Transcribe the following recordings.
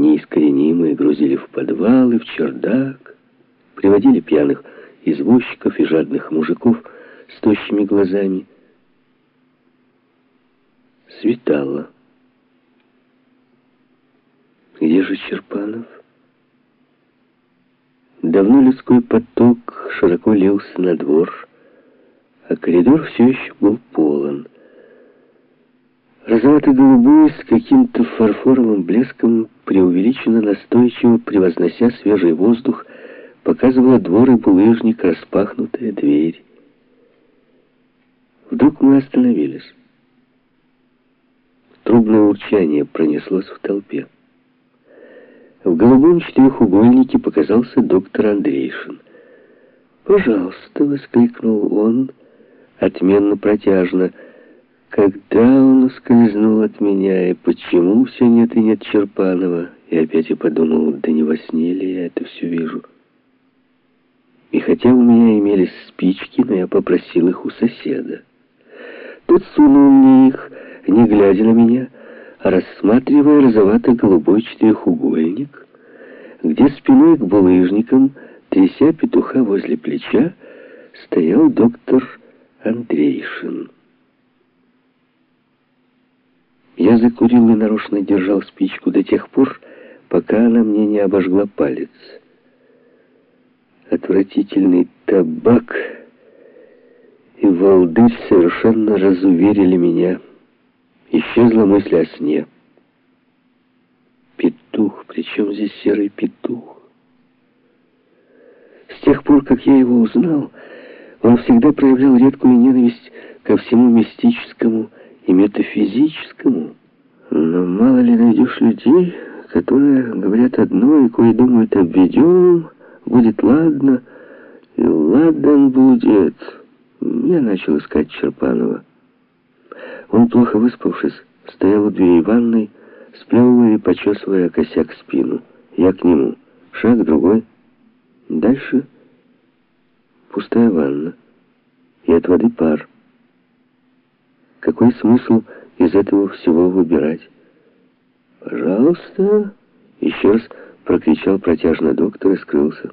неискоренимые грузили в подвалы, в чердак, приводили пьяных извозчиков и жадных мужиков с тощими глазами. Светало. Где же Черпанов? Давно людской поток широко лился на двор, а коридор все еще был полон. Розовато-голубой с каким-то фарфоровым блеском, преувеличенно настойчиво превознося свежий воздух, показывала двор и булыжник, распахнутая дверь. Вдруг мы остановились. Трубное урчание пронеслось в толпе. В голубом четырехугольнике показался доктор Андрейшин. «Пожалуйста!» — воскликнул он, отменно протяжно. «Когда он ускользнул от меня, и почему все нет и нет Черпанова?» И опять я подумал, да не во сне ли я это все вижу. И хотя у меня имелись спички, но я попросил их у соседа. Тот сунул мне их, не глядя на меня, а рассматривая розовато-голубой четырехугольник, где спиной к булыжникам, тряся петуха возле плеча, стоял доктор Андрейшин. Я закурил и нарочно держал спичку до тех пор, пока она мне не обожгла палец. Отвратительный табак и волдырь совершенно разуверили меня. Исчезла мысль о сне. Петух, причем здесь серый петух? С тех пор, как я его узнал, он всегда проявлял редкую ненависть ко всему мистическому и метафизическому. Но мало ли найдешь людей, которые говорят одно и кое думают обведем, будет ладно, и ладен будет. Я начал искать Черпанова. Он, плохо выспавшись, стоял у двери ванной, сплевывая и почесывая косяк спину. Я к нему. Шаг другой. Дальше пустая ванна. И от воды пар. Какой смысл из этого всего выбирать? «Пожалуйста!» Еще раз прокричал протяжно доктор и скрылся.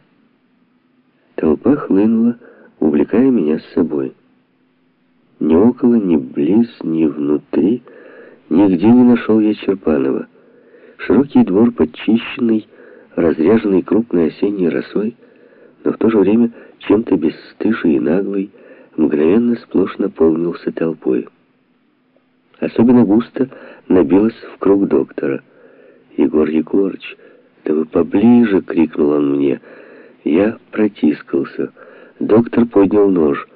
Толпа хлынула, увлекая меня с собой. Ни около, ни близ, ни внутри, нигде не нашел я Черпанова. Широкий двор, подчищенный, разряженный крупной осенней росой, но в то же время чем-то бесстыжий и наглый, мгновенно сплошь наполнился толпой. Особенно густо набилось в круг доктора. «Егор Егорыч, да вы поближе!» — крикнул он мне — я протискался. Доктор поднял нож.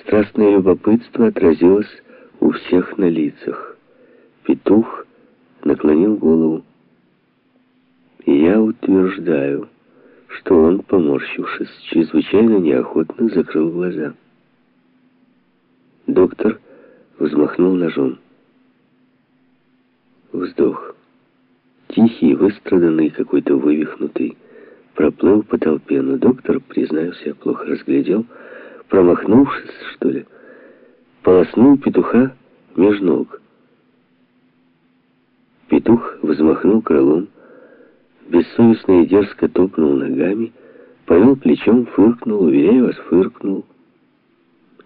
Страстное любопытство отразилось у всех на лицах. Петух наклонил голову. я утверждаю, что он, поморщившись, чрезвычайно неохотно закрыл глаза. Доктор взмахнул ножом. Вздох. Тихий, выстраданный, какой-то вывихнутый проплыл по толпе, но доктор, признаюсь, я плохо разглядел, промахнувшись, что ли, полоснул петуха меж ног. Петух взмахнул крылом, бессовестно и дерзко топнул ногами, повел плечом, фыркнул, уверяю вас, фыркнул.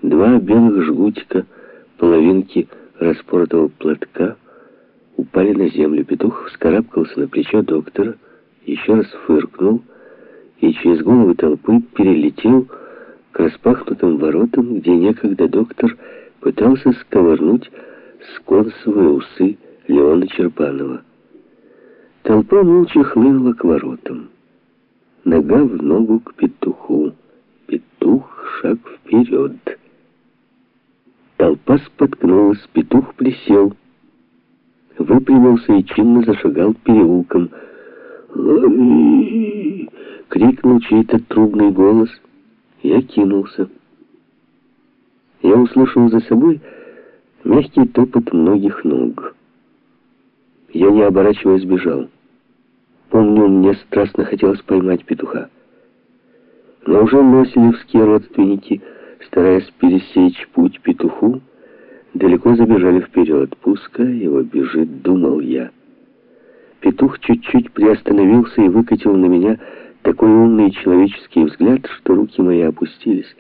Два белых жгутика, половинки распоротого платка, упали на землю. Петух вскарабкался на плечо доктора, еще раз фыркнул — и через головы толпы перелетел к распахнутым воротам, где некогда доктор пытался сковырнуть сконсовые усы Леона Черпанова. Толпа молча хлынула к воротам. Нога в ногу к петуху. Петух шаг вперед. Толпа споткнулась, петух присел, выпрямился и чинно зашагал переулком. «Лови!» Крикнул чей-то трубный голос. Я кинулся. Я услышал за собой мягкий топот многих ног. Я, не оборачиваясь, бежал. Помню, мне страстно хотелось поймать петуха. Но уже носилевские родственники, стараясь пересечь путь петуху, далеко забежали вперед. Пускай его бежит, думал я. Петух чуть-чуть приостановился и выкатил на меня такой умный человеческий взгляд, что руки мои опустились.